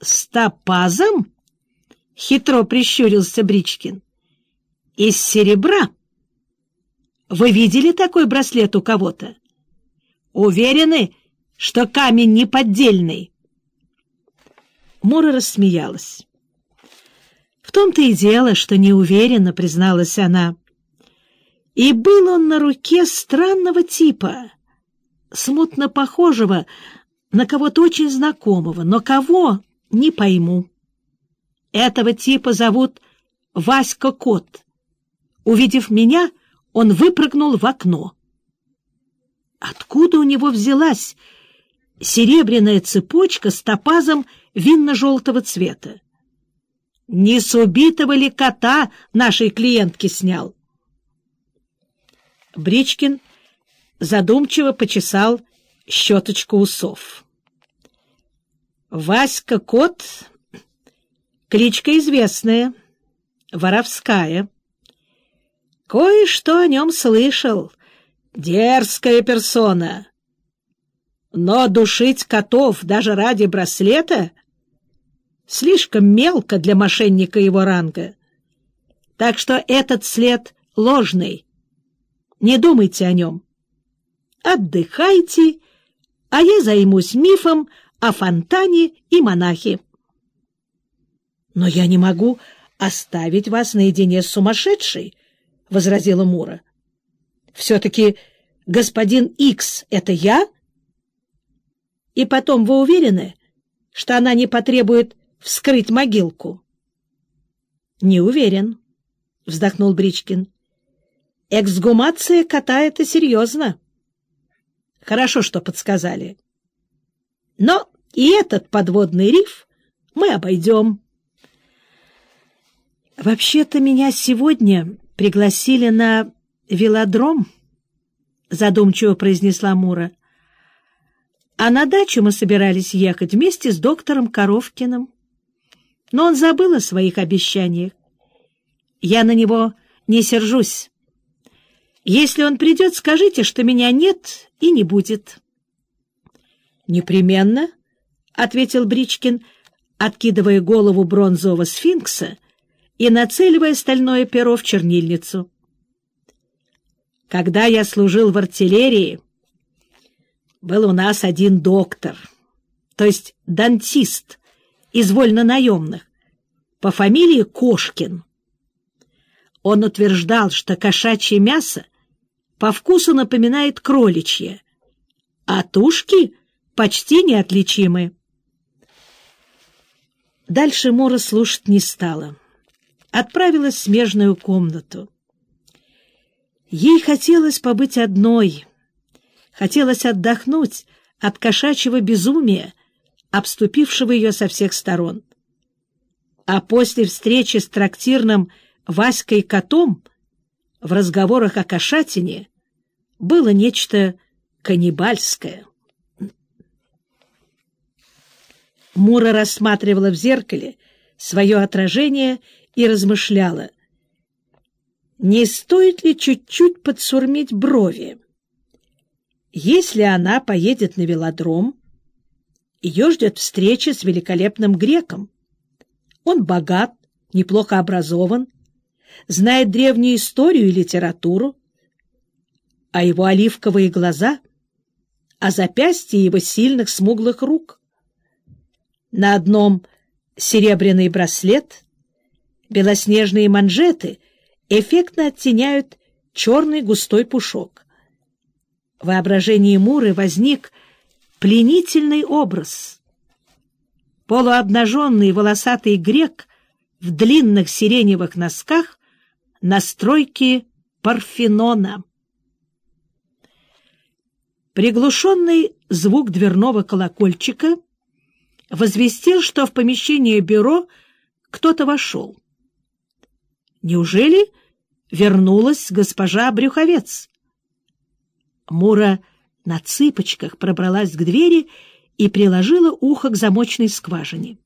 С топазом? — хитро прищурился Бричкин. — Из серебра? Вы видели такой браслет у кого-то? Уверены, что камень неподдельный? Мура рассмеялась. В том-то и дело, что неуверенно призналась она. И был он на руке странного типа, смутно похожего на кого-то очень знакомого, но кого — не пойму. Этого типа зовут Васька Кот. Увидев меня, он выпрыгнул в окно. Откуда у него взялась серебряная цепочка с топазом винно-желтого цвета? Не с убитого ли кота нашей клиентки снял? Бричкин задумчиво почесал щеточку усов. Васька Кот — кличка известная, воровская. Кое-что о нем слышал. Дерзкая персона. Но душить котов даже ради браслета слишком мелко для мошенника его ранга. Так что этот след ложный. Не думайте о нем. Отдыхайте, а я займусь мифом о фонтане и монахе. — Но я не могу оставить вас наедине с сумасшедшей, — возразила Мура. — Все-таки господин Икс — это я? И потом вы уверены, что она не потребует вскрыть могилку? — Не уверен, — вздохнул Бричкин. Эксгумация кота — это серьезно. Хорошо, что подсказали. Но и этот подводный риф мы обойдем. Вообще-то меня сегодня пригласили на велодром, задумчиво произнесла Мура. А на дачу мы собирались ехать вместе с доктором Коровкиным. Но он забыл о своих обещаниях. Я на него не сержусь. Если он придет, скажите, что меня нет и не будет. — Непременно, — ответил Бричкин, откидывая голову бронзового сфинкса и нацеливая стальное перо в чернильницу. Когда я служил в артиллерии, был у нас один доктор, то есть дантист из вольно-наемных, по фамилии Кошкин. Он утверждал, что кошачье мясо по вкусу напоминает кроличье, а тушки почти неотличимы. Дальше Мора слушать не стала. Отправилась в смежную комнату. Ей хотелось побыть одной, хотелось отдохнуть от кошачьего безумия, обступившего ее со всех сторон. А после встречи с трактирным Васькой котом — в разговорах о кошатине было нечто каннибальское. Мура рассматривала в зеркале свое отражение и размышляла, не стоит ли чуть-чуть подсурмить брови. Если она поедет на велодром, ее ждет встреча с великолепным греком. Он богат, неплохо образован, знает древнюю историю и литературу, а его оливковые глаза, а запястье его сильных смуглых рук. На одном серебряный браслет, белоснежные манжеты эффектно оттеняют черный густой пушок. В воображении Муры возник пленительный образ. Полуобнаженный волосатый грек в длинных сиреневых носках настройки Парфенона. Приглушенный звук дверного колокольчика возвестил, что в помещение бюро кто-то вошел. Неужели вернулась госпожа Брюховец? Мура на цыпочках пробралась к двери и приложила ухо к замочной скважине.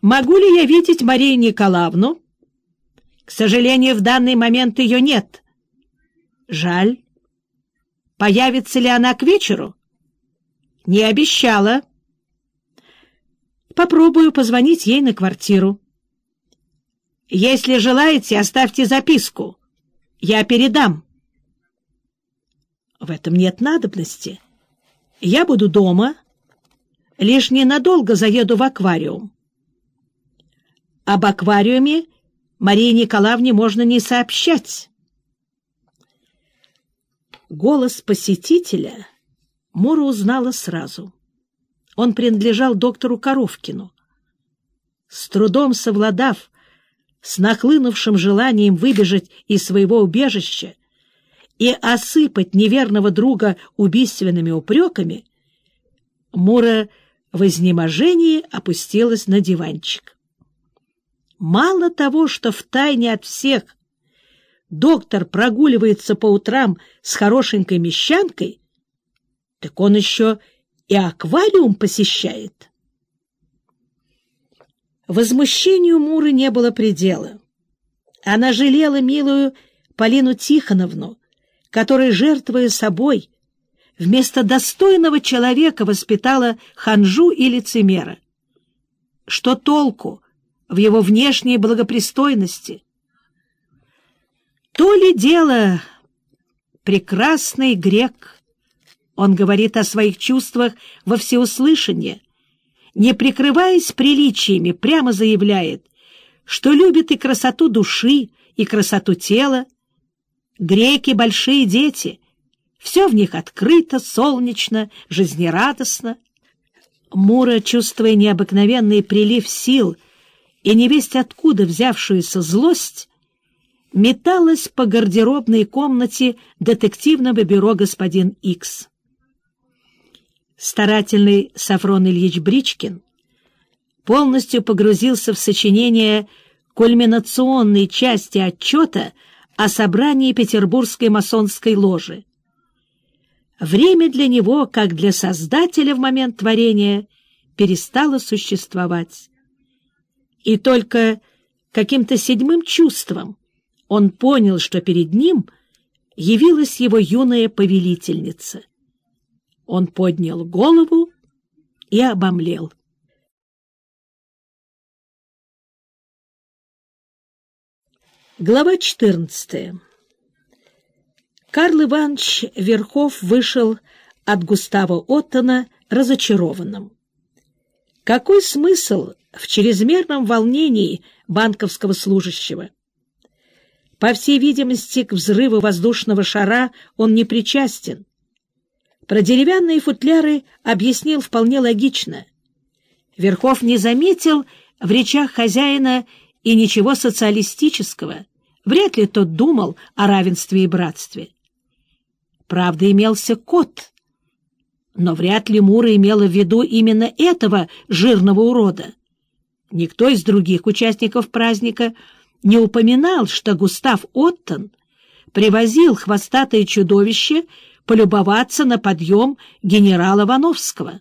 «Могу ли я видеть Марию Николаевну?» К сожалению, в данный момент ее нет. Жаль. Появится ли она к вечеру? Не обещала. Попробую позвонить ей на квартиру. Если желаете, оставьте записку. Я передам. В этом нет надобности. Я буду дома, лишь ненадолго заеду в аквариум. Об аквариуме Марии Николаевне можно не сообщать. Голос посетителя Мура узнала сразу. Он принадлежал доктору Коровкину. С трудом совладав с нахлынувшим желанием выбежать из своего убежища и осыпать неверного друга убийственными упреками, Мура в изнеможении опустилась на диванчик. Мало того, что втайне от всех доктор прогуливается по утрам с хорошенькой мещанкой, так он еще и аквариум посещает. Возмущению Муры не было предела. Она жалела милую Полину Тихоновну, которая, жертвуя собой, вместо достойного человека воспитала ханжу и лицемера. Что толку в его внешней благопристойности? То ли дело прекрасный грек. Он говорит о своих чувствах во всеуслышание, не прикрываясь приличиями, прямо заявляет, что любит и красоту души, и красоту тела. Греки — большие дети, все в них открыто, солнечно, жизнерадостно. Мура, чувствуя необыкновенный прилив сил и невесть откуда взявшуюся злость, металась по гардеробной комнате детективного бюро господин Икс. Старательный Сафрон Ильич Бричкин полностью погрузился в сочинение кульминационной части отчета о собрании Петербургской масонской ложи. Время для него, как для создателя в момент творения, перестало существовать. И только каким-то седьмым чувством он понял, что перед ним явилась его юная повелительница. Он поднял голову и обомлел. Глава четырнадцатая Карл Иванович Верхов вышел от Густава Оттона разочарованным. Какой смысл в чрезмерном волнении банковского служащего? По всей видимости, к взрыву воздушного шара он не причастен. Про деревянные футляры объяснил вполне логично. Верхов не заметил в речах хозяина и ничего социалистического. Вряд ли тот думал о равенстве и братстве. Правда, имелся кот, но вряд ли Мура имела в виду именно этого жирного урода. Никто из других участников праздника не упоминал, что Густав Оттон привозил хвостатое чудовище полюбоваться на подъем генерала Вановского.